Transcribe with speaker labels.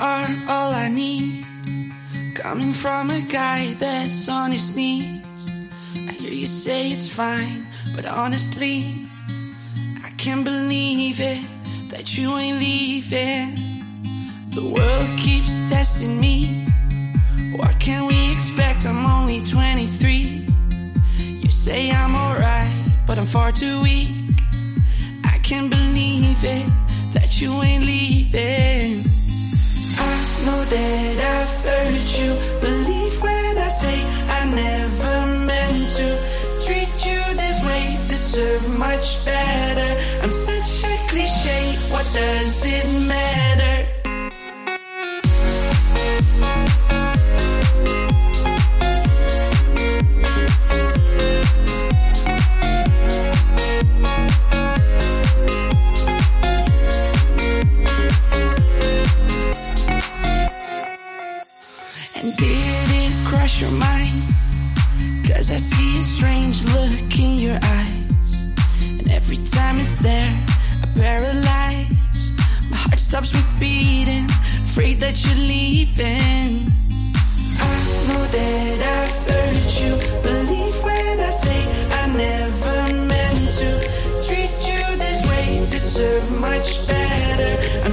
Speaker 1: are all I need. Coming from a guy that's on his knees. I hear you say it's fine, but honestly, I can't believe it that you ain't leaving. The world keeps testing me. What can we expect? I'm only 23. You say I'm alright, but I'm far too weak. I can't believe it that you ain't leaving. That I've hurt you. Believe when I say I never meant to treat you this way. Deserve much better. I'm such a cliche. What does it matter? Did it cross your mind? Cause I see a strange look in your eyes. And every time it's there, I paralyze. My heart stops with beating, afraid that you're leaving. I know that I've hurt you. Believe when I say I never meant to treat you this way. Deserve much better. I'm